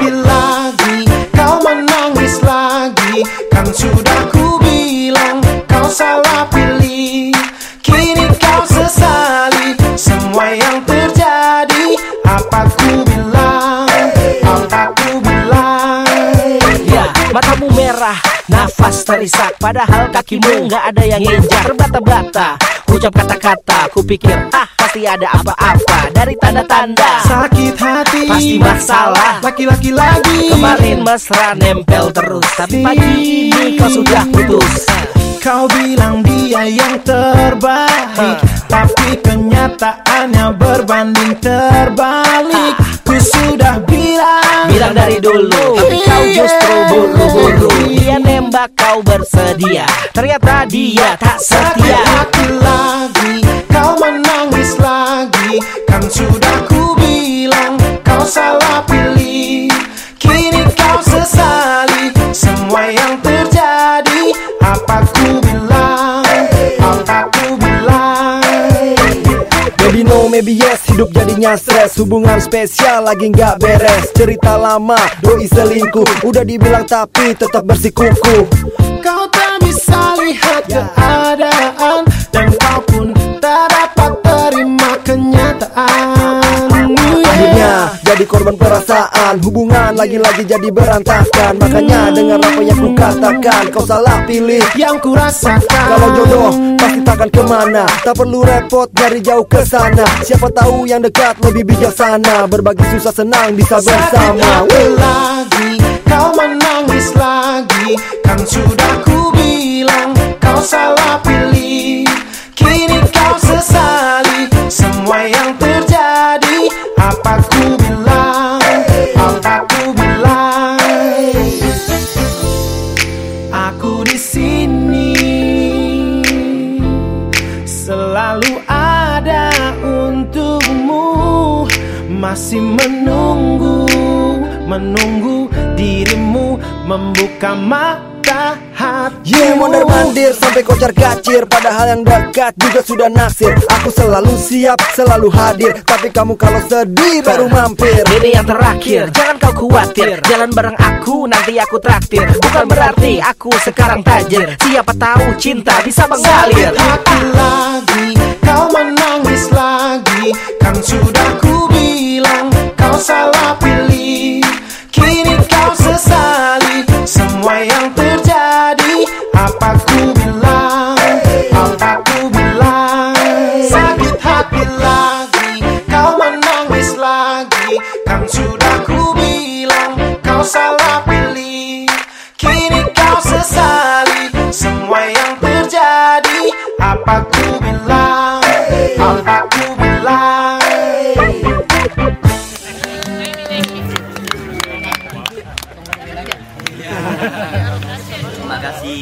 hati lagi Kau menangis lagi. Kan sudah ku bilang Kau salah pilih. Kini kau sesali Semua yang terjadi. Apa ku bilang? Apa ku bilang? Ya, matamu merah, nafas terisak. Padahal kakimu nggak ada yang nginjak Terbata-bata, ucap kata-kata Kupikir, ah pasti ada apa-apa Dari tanda-tanda. Sakit hati Pasti masalah. Laki-laki lagi. Kemarin mesra nempel terus Tapi pagi ini kau sudah putus. Kau bilang dia yang terbaik Tapi kenyataannya berbanding terbalik. Ku sudah bilang Bilang dari dulu Tapi kau justru buru-buru. Dia nembak kau bersedia Ternyata dia tak setia salah pilih. Kini kau sesali Semua yang terjadi. Apa ku bilang? Apa ku bilang? Maybe no, maybe yes, hidup jadinya stres Hubungan spesial lagi nggak beres. Cerita lama, doi selingkuh. Udah dibilang tapi tetap bersikukuh Kau tak bisa lihat keadaan korban perasaan. Hubungan lagi-lagi jadi berantakan. Makanya dengar apa yang ku katakan Kau salah pilih Yang ku rasakan Kalau jodoh pasti takkan ke mana. Tak perlu repot dari jauh ke sana. Siapa tahu yang dekat lebih bijaksana. Berbagi susah senang bisa bersama. lagi Kau menangis lagi. Kan sudah ku bilang sini. Selalu ada untukmu. Masih menunggu menunggu dirimu membuka mata hati Yeah, mondar mandir sampai kocar kacir. Padahal yang dekat juga sudah naksir. Aku selalu siap, selalu hadir. Tapi kamu kalau sedih baru mampir. Ini yang terakhir, jangan kau khawatir. Jalan bareng aku, nanti aku traktir. Bukan berarti aku sekarang tajir. Siapa tahu cinta bisa mengalir lagi. Kan sudah ku bilang Kau salah pilih. Kini kau sesali Semua yang terjadi. Apa ku bilang? Apa ku bilang? Terima kasih.